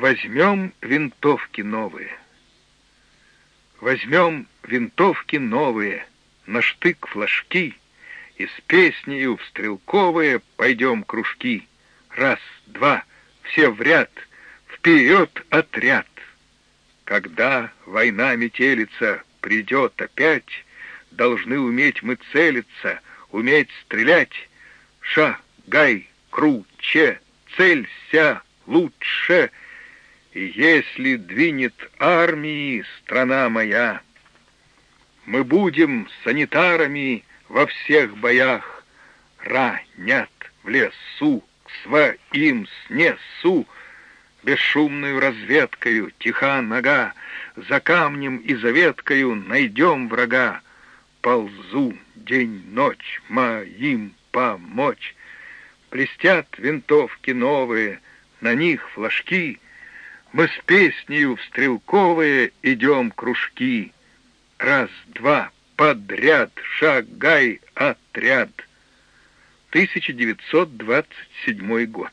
Возьмем винтовки новые. Возьмем винтовки новые, на штык флажки, И с песнею в стрелковые пойдем кружки. Раз, два, все в ряд, вперед отряд. Когда война метелица придет опять, Должны уметь мы целиться, уметь стрелять. Шагай, круче, целься лучше, И если двинет армии страна моя, Мы будем санитарами во всех боях, Ранят в лесу, к своим снесу, Бесшумную разведкою, тиха нога, За камнем и за веткою найдем врага. Ползу день-ночь моим помочь. Блестят винтовки новые, на них флажки. Мы с песнею в стрелковые идем кружки. Раз, два, подряд, шагай, отряд. 1927 год.